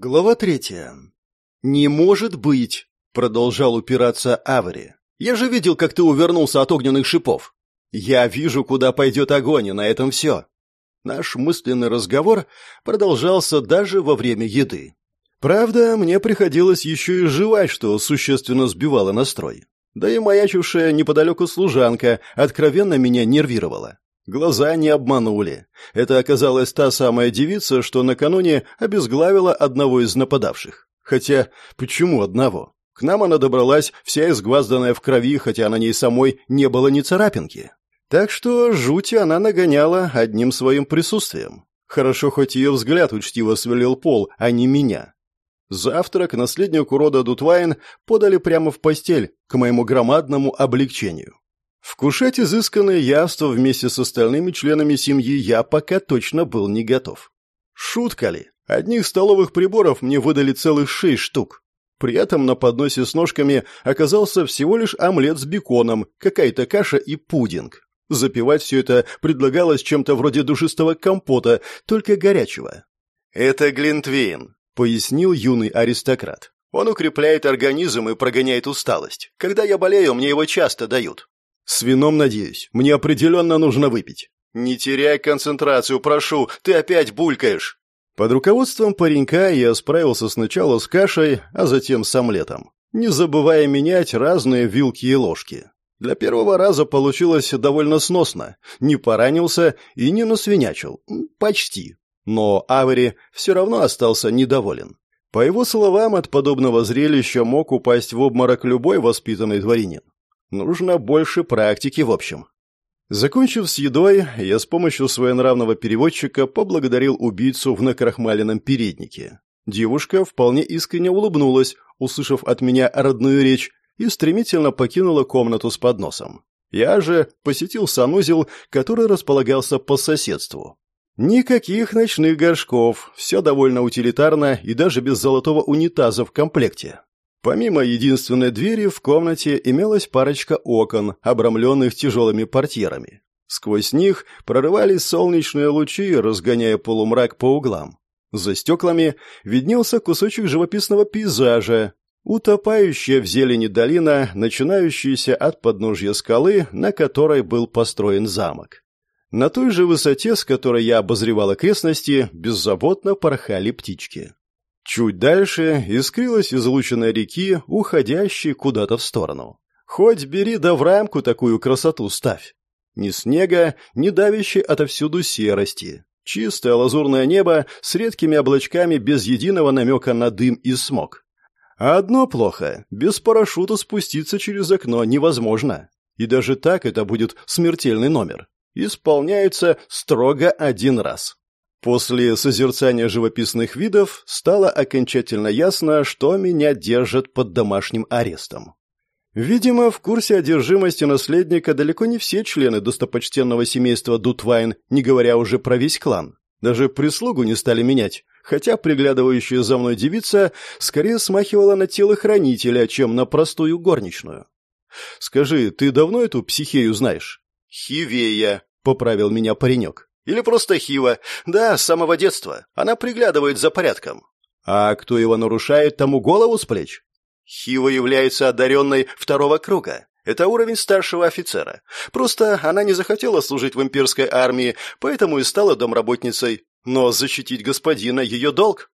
Глава третья. «Не может быть!» — продолжал упираться Авари. «Я же видел, как ты увернулся от огненных шипов. Я вижу, куда пойдет огонь, и на этом все». Наш мысленный разговор продолжался даже во время еды. Правда, мне приходилось еще и жевать, что существенно сбивало настрой. Да и маячившая неподалеку служанка откровенно меня нервировала. Глаза не обманули. Это оказалась та самая девица, что накануне обезглавила одного из нападавших. Хотя, почему одного? К нам она добралась, вся изгвазданная в крови, хотя на ней самой не было ни царапинки. Так что жути она нагоняла одним своим присутствием. Хорошо, хоть ее взгляд учтиво свалил пол, а не меня. Завтрак наследнику рода Дутвайн подали прямо в постель, к моему громадному облегчению. Вкушать изысканное явство вместе с остальными членами семьи я пока точно был не готов. Шутка ли? Одних столовых приборов мне выдали целых шесть штук. При этом на подносе с ножками оказался всего лишь омлет с беконом, какая-то каша и пудинг. Запивать все это предлагалось чем-то вроде душистого компота, только горячего. «Это Глинтвейн», — пояснил юный аристократ. «Он укрепляет организм и прогоняет усталость. Когда я болею, мне его часто дают. «С вином, надеюсь. Мне определенно нужно выпить». «Не теряй концентрацию, прошу, ты опять булькаешь». Под руководством паренька я справился сначала с кашей, а затем с омлетом, не забывая менять разные вилки и ложки. Для первого раза получилось довольно сносно. Не поранился и не насвинячил. Почти. Но Авери все равно остался недоволен. По его словам, от подобного зрелища мог упасть в обморок любой воспитанный дворянин. Нужно больше практики в общем. Закончив с едой, я с помощью своенравного переводчика поблагодарил убийцу в накрахмаленном переднике. Девушка вполне искренне улыбнулась, услышав от меня родную речь, и стремительно покинула комнату с подносом. Я же посетил санузел, который располагался по соседству. Никаких ночных горшков, все довольно утилитарно и даже без золотого унитаза в комплекте. Помимо единственной двери в комнате имелась парочка окон, обрамленных тяжелыми портьерами. Сквозь них прорывались солнечные лучи, разгоняя полумрак по углам. За стеклами виднелся кусочек живописного пейзажа, утопающая в зелени долина, начинающаяся от подножья скалы, на которой был построен замок. На той же высоте, с которой я обозревал окрестности, беззаботно порхали птички. Чуть дальше искрилась излученная реки, уходящей куда-то в сторону. Хоть бери да в рамку такую красоту ставь. Ни снега, ни давящей отовсюду серости. Чистое лазурное небо с редкими облачками без единого намека на дым и смог. А одно плохо – без парашюта спуститься через окно невозможно. И даже так это будет смертельный номер. Исполняется строго один раз. После созерцания живописных видов стало окончательно ясно, что меня держат под домашним арестом. Видимо, в курсе одержимости наследника далеко не все члены достопочтенного семейства Дутвайн, не говоря уже про весь клан. Даже прислугу не стали менять, хотя приглядывающая за мной девица скорее смахивала на телохранителя, чем на простую горничную. «Скажи, ты давно эту психею знаешь?» «Хивея», — поправил меня паренек. Или просто Хива. Да, с самого детства. Она приглядывает за порядком. А кто его нарушает, тому голову с плеч. Хива является одаренной второго круга. Это уровень старшего офицера. Просто она не захотела служить в имперской армии, поэтому и стала домработницей. Но защитить господина — ее долг.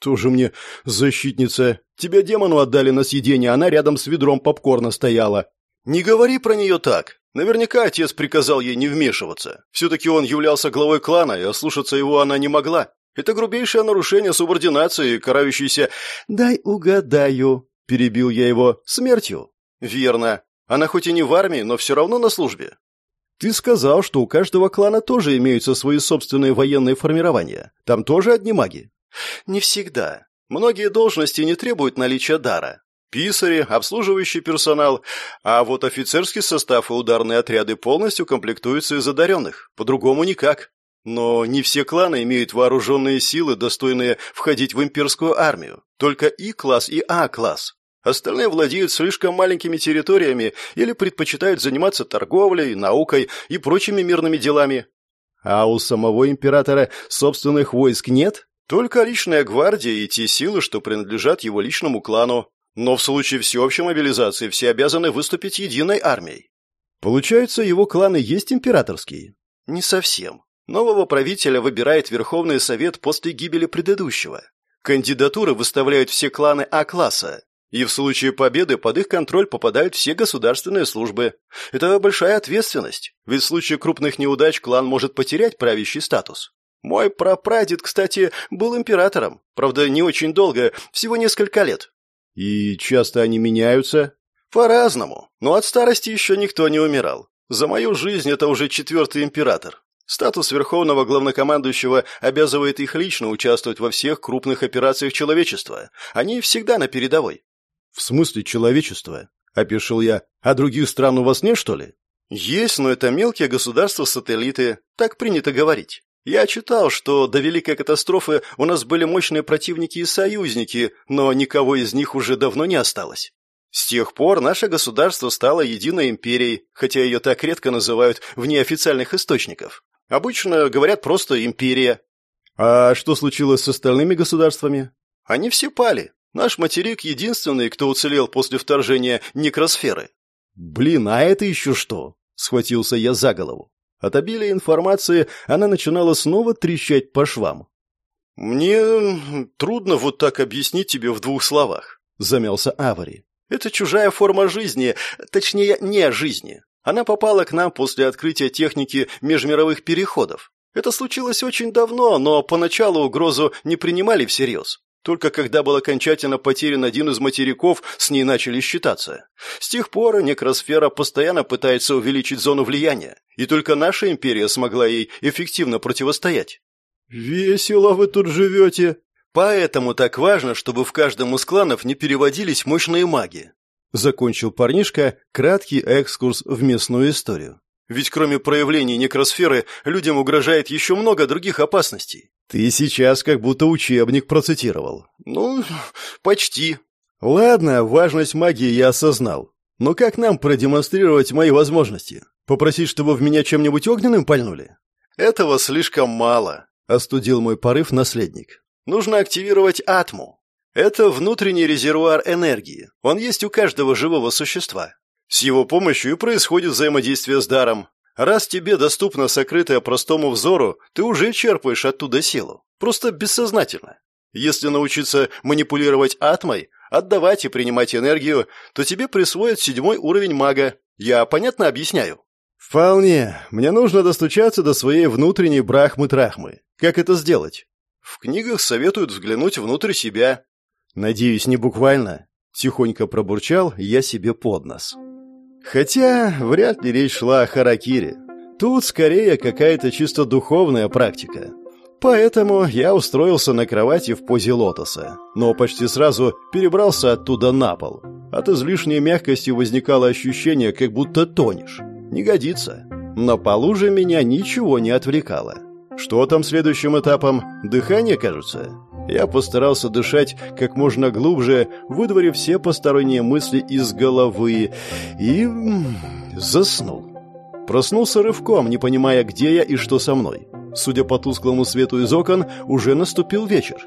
Тоже мне защитница. Тебя демону отдали на съедение, она рядом с ведром попкорна стояла. Не говори про нее так. Наверняка отец приказал ей не вмешиваться. Все-таки он являлся главой клана, и ослушаться его она не могла. Это грубейшее нарушение субординации, карающееся... «Дай угадаю», — перебил я его, — «смертью». «Верно. Она хоть и не в армии, но все равно на службе». «Ты сказал, что у каждого клана тоже имеются свои собственные военные формирования. Там тоже одни маги?» «Не всегда. Многие должности не требуют наличия дара писари, обслуживающий персонал, а вот офицерский состав и ударные отряды полностью комплектуются из одаренных, по-другому никак. Но не все кланы имеют вооруженные силы, достойные входить в имперскую армию, только И-класс и А-класс. Остальные владеют слишком маленькими территориями или предпочитают заниматься торговлей, наукой и прочими мирными делами. А у самого императора собственных войск нет? Только личная гвардия и те силы, что принадлежат его личному клану. Но в случае всеобщей мобилизации все обязаны выступить единой армией. Получается, его кланы есть императорские? Не совсем. Нового правителя выбирает Верховный Совет после гибели предыдущего. Кандидатуры выставляют все кланы А-класса, и в случае победы под их контроль попадают все государственные службы. Это большая ответственность, ведь в случае крупных неудач клан может потерять правящий статус. Мой прапрадед, кстати, был императором, правда, не очень долго, всего несколько лет. И часто они меняются? По-разному, но от старости еще никто не умирал. За мою жизнь это уже четвертый император. Статус верховного главнокомандующего обязывает их лично участвовать во всех крупных операциях человечества. Они всегда на передовой. В смысле человечества? Опешил я. А других стран у вас нет, что ли? Есть, но это мелкие государства-сателлиты. Так принято говорить. Я читал, что до Великой катастрофы у нас были мощные противники и союзники, но никого из них уже давно не осталось. С тех пор наше государство стало единой империей, хотя ее так редко называют в неофициальных источниках. Обычно говорят просто «империя». А что случилось с остальными государствами? Они все пали. Наш материк единственный, кто уцелел после вторжения некросферы. Блин, а это еще что? Схватился я за голову. От обилия информации она начинала снова трещать по швам. «Мне трудно вот так объяснить тебе в двух словах», — замялся Авари. «Это чужая форма жизни, точнее, не жизни. Она попала к нам после открытия техники межмировых переходов. Это случилось очень давно, но поначалу угрозу не принимали всерьез. Только когда был окончательно потерян один из материков, с ней начали считаться. С тех пор некросфера постоянно пытается увеличить зону влияния, и только наша империя смогла ей эффективно противостоять. «Весело вы тут живете!» Поэтому так важно, чтобы в каждом из кланов не переводились мощные маги. Закончил парнишка краткий экскурс в местную историю. Ведь кроме проявлений некросферы, людям угрожает еще много других опасностей. Ты сейчас как будто учебник процитировал. Ну, почти. Ладно, важность магии я осознал. Но как нам продемонстрировать мои возможности? Попросить, чтобы в меня чем-нибудь огненным пальнули? Этого слишком мало, остудил мой порыв наследник. Нужно активировать атму. Это внутренний резервуар энергии. Он есть у каждого живого существа. С его помощью и происходит взаимодействие с даром. Раз тебе доступно сокрытое простому взору, ты уже черпаешь оттуда силу. Просто бессознательно. Если научиться манипулировать атмой, отдавать и принимать энергию, то тебе присвоят седьмой уровень мага. Я понятно объясняю? Вполне. Мне нужно достучаться до своей внутренней брахмы-трахмы. Как это сделать? В книгах советуют взглянуть внутрь себя. Надеюсь, не буквально. Тихонько пробурчал я себе под нос. Хотя вряд ли речь шла о харакире. Тут скорее какая-то чисто духовная практика. Поэтому я устроился на кровати в позе лотоса, но почти сразу перебрался оттуда на пол. От излишней мягкости возникало ощущение, как будто тонешь. Не годится. На полу же меня ничего не отвлекало. Что там следующим этапом? Дыхание, кажется? Я постарался дышать как можно глубже, выдворив все посторонние мысли из головы, и... заснул. Проснулся рывком, не понимая, где я и что со мной. Судя по тусклому свету из окон, уже наступил вечер.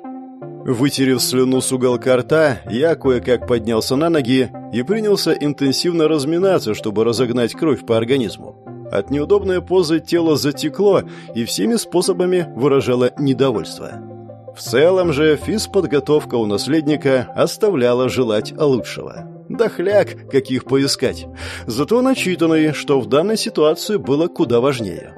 Вытерев слюну с уголка рта, я кое-как поднялся на ноги и принялся интенсивно разминаться, чтобы разогнать кровь по организму. От неудобной позы тело затекло и всеми способами выражало недовольство. В целом же физподготовка у наследника оставляла желать лучшего. Дохляк, каких поискать. Зато начитанный, что в данной ситуации было куда важнее.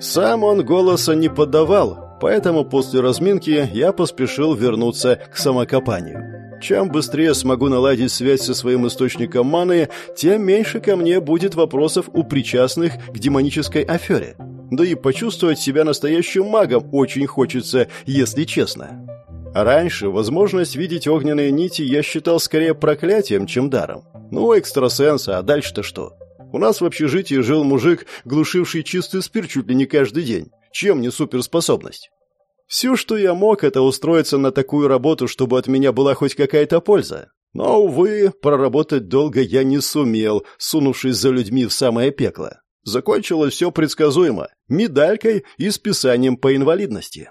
Сам он голоса не подавал, поэтому после разминки я поспешил вернуться к самокопанию. Чем быстрее смогу наладить связь со своим источником маны, тем меньше ко мне будет вопросов у причастных к демонической афере. Да и почувствовать себя настоящим магом очень хочется, если честно. Раньше возможность видеть огненные нити я считал скорее проклятием, чем даром. Ну, экстрасенс, а дальше-то что? У нас в общежитии жил мужик, глушивший чистый спирт чуть ли не каждый день. Чем не суперспособность? Все, что я мог, это устроиться на такую работу, чтобы от меня была хоть какая-то польза. Но, увы, проработать долго я не сумел, сунувшись за людьми в самое пекло. Закончилось все предсказуемо – медалькой и списанием по инвалидности.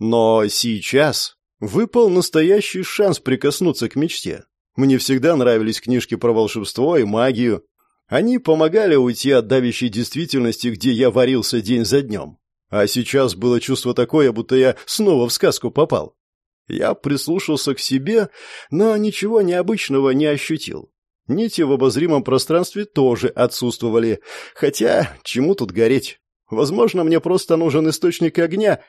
Но сейчас выпал настоящий шанс прикоснуться к мечте. Мне всегда нравились книжки про волшебство и магию. Они помогали уйти от давящей действительности, где я варился день за днем. А сейчас было чувство такое, будто я снова в сказку попал. Я прислушался к себе, но ничего необычного не ощутил. Нити в обозримом пространстве тоже отсутствовали. Хотя, чему тут гореть? Возможно, мне просто нужен источник огня.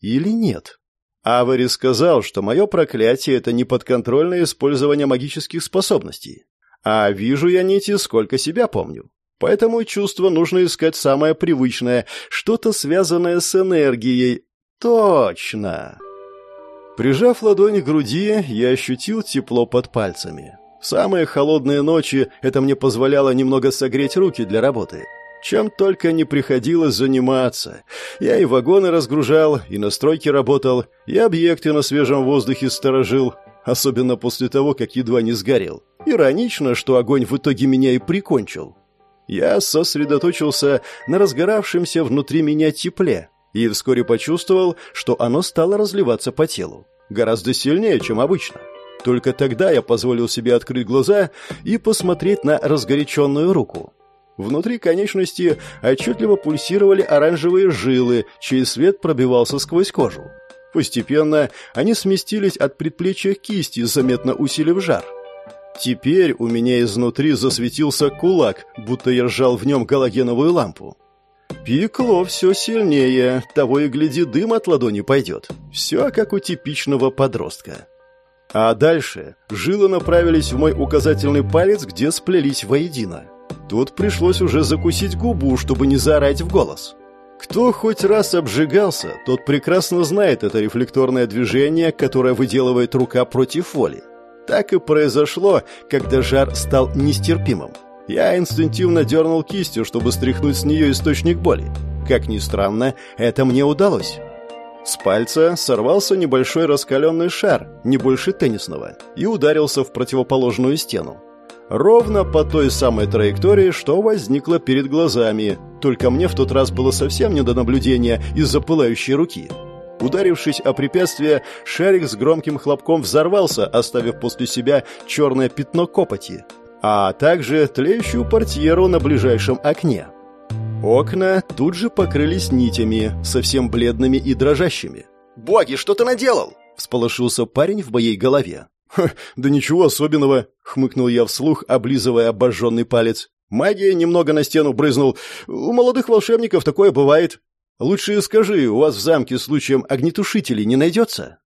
Или нет? Авари сказал, что мое проклятие — это неподконтрольное использование магических способностей. А вижу я нити, сколько себя помню. Поэтому чувство нужно искать самое привычное, что-то связанное с энергией. Точно. Прижав ладонь к груди, я ощутил тепло под пальцами. Самые холодные ночи это мне позволяло немного согреть руки для работы. Чем только не приходилось заниматься. Я и вагоны разгружал, и на стройке работал, и объекты на свежем воздухе сторожил, особенно после того, как едва не сгорел. Иронично, что огонь в итоге меня и прикончил. Я сосредоточился на разгоравшемся внутри меня тепле и вскоре почувствовал, что оно стало разливаться по телу. Гораздо сильнее, чем обычно. Только тогда я позволил себе открыть глаза и посмотреть на разгоряченную руку. Внутри конечности отчетливо пульсировали оранжевые жилы, чей свет пробивался сквозь кожу. Постепенно они сместились от предплечья кисти, заметно усилив жар. Теперь у меня изнутри засветился кулак, будто я сжал в нем галогеновую лампу. Пекло все сильнее, того и гляди, дым от ладони пойдет. Все как у типичного подростка. А дальше жилы направились в мой указательный палец, где сплелись воедино. Тут пришлось уже закусить губу, чтобы не заорать в голос. Кто хоть раз обжигался, тот прекрасно знает это рефлекторное движение, которое выделывает рука против воли. Так и произошло, когда жар стал нестерпимым. Я инстинктивно дернул кистью, чтобы стряхнуть с нее источник боли. Как ни странно, это мне удалось. С пальца сорвался небольшой раскаленный шар, не больше теннисного, и ударился в противоположную стену. Ровно по той самой траектории, что возникло перед глазами, только мне в тот раз было совсем не до наблюдения из-за пылающей руки. Ударившись о препятствие, шарик с громким хлопком взорвался, оставив после себя черное пятно копоти, а также тлеющую портьеру на ближайшем окне. Окна тут же покрылись нитями, совсем бледными и дрожащими. «Боги, что ты наделал?» — всполошился парень в моей голове. «Да ничего особенного», — хмыкнул я вслух, облизывая обожженный палец. «Магия немного на стену брызнул. У молодых волшебников такое бывает. Лучше скажи, у вас в замке случаем огнетушителей не найдется?»